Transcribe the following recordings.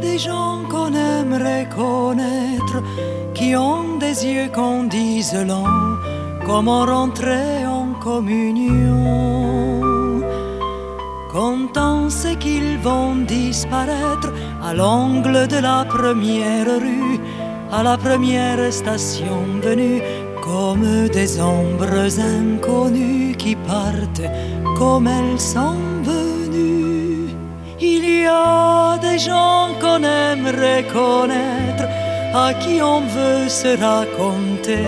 Des gens qu'on aimerait connaître, qui ont des yeux qu'on dise longs, comment rentrer en communion. Quand on sait qu'ils vont disparaître à l'angle de la première rue, à la première station venue, comme des ombres inconnues qui partent comme elles sont venues. Des gens qu'on aimerait connaître, à qui on veut se raconter,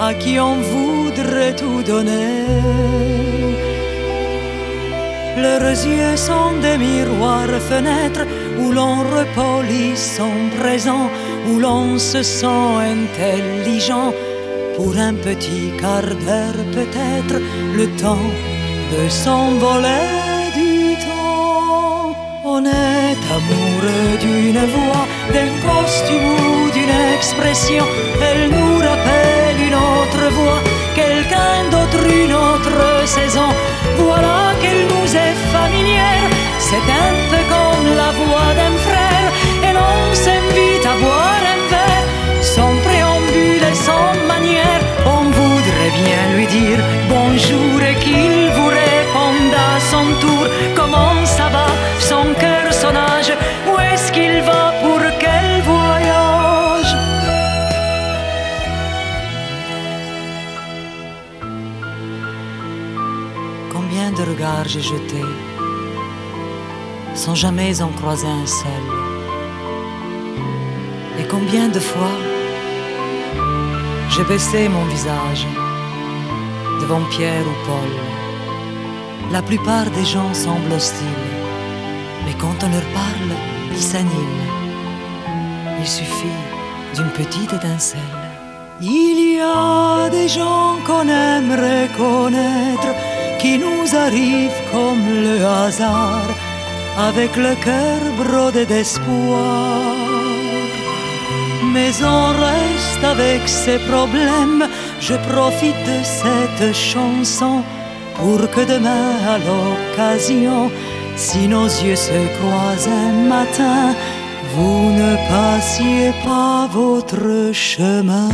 à qui on voudrait tout donner. Leurs yeux sont des miroirs fenêtres où l'on repolit son présent, où l'on se sent intelligent pour un petit quart d'heure peut-être le temps de s'envoler d'une expression. Elle nous rappelle une autre voix, quelqu'un d'autre, une autre saison. Voilà qu'elle nous est familière, c'est un peu comme la voix d'un frère. Et l'on s'invite à boire un verre, sans préambule et sans manière. On voudrait bien lui dire bonjour De regards j'ai jetés sans jamais en croiser un seul. Et combien de fois j'ai baissé mon visage devant Pierre ou Paul. La plupart des gens semblent hostiles, mais quand on leur parle, ils s'animent. Il suffit d'une petite étincelle. Il y a des gens qu'on aimerait connaître, nous arrivent comme le hasard, avec le cœur brodé d'espoir mais on reste avec ses problèmes. Je profite de cette chanson pour que demain, à l'occasion, si nos yeux se croisent un matin, vous ne passiez pas votre chemin.